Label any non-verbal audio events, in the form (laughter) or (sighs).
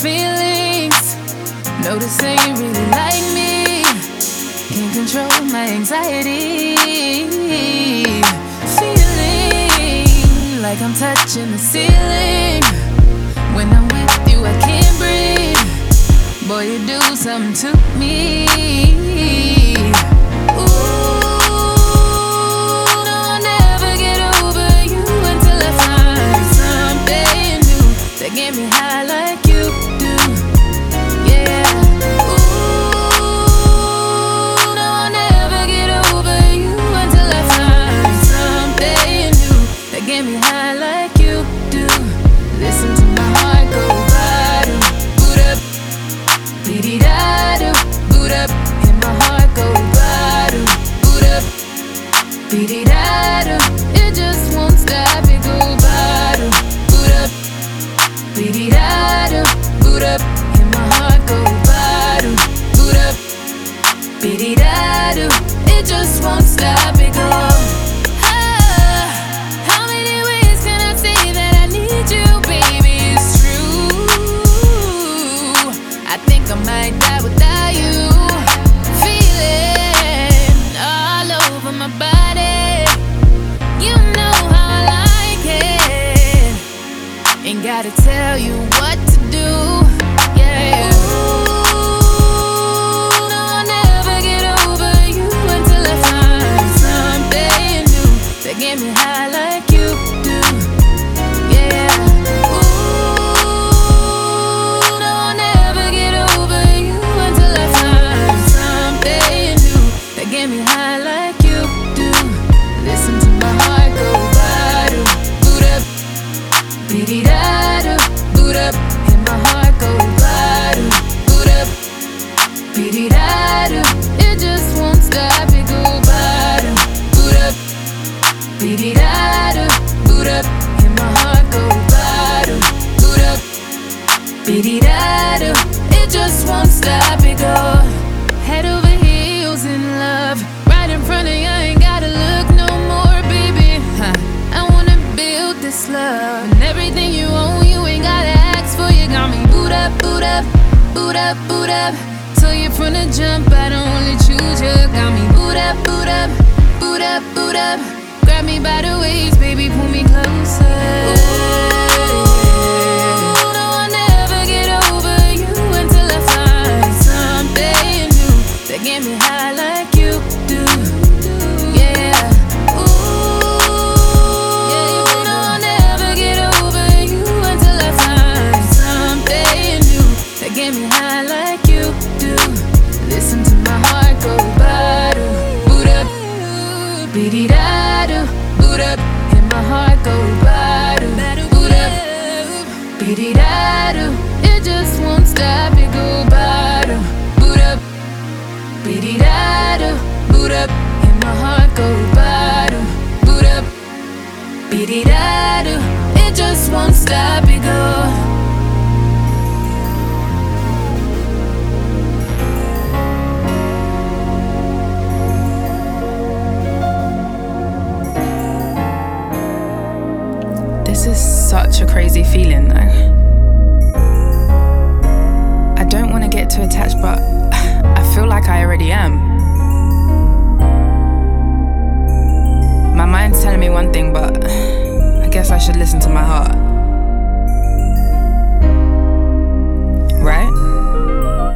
feelings. Noticing you really like me. Can't control my anxiety. Feeling like I'm touching the ceiling. When I'm with you, I can't breathe. Boy, you do something to me. Do. It just won't stop, it boot up, boot up, and my heart boot up. It just won't stop, it go. Ah, how many ways can I say that I need you, baby? It's true. I think I might die without you. Feeling all over my body. Gotta tell you what to do. Yeah. Ooh, I'll never get over you until I find something new get me high beat da do. It just won't stop, it go bada, boot up, beat da do, boot up, and my heart go bada, boot up, beat da do. It just won't stop, it go head over heels in love, right in front of you. Ain't gotta look no more, baby. I wanna build this love and everything you own. You ain't gotta ask for. You got me boot up, boot up, boot up, boot up. Till you from the jump, I don't only choose you. Got me boot up, boot up, boot up, boot up. Grab me by the waist, baby, pull me closer. Beat da do, boot up, and my heart go bada, boot up, beat da do. This is such a crazy feeling, though. I don't want to get too attached, but (laughs) I feel like I already am. My mind's telling me one thing, but (sighs) I guess I should listen to my heart.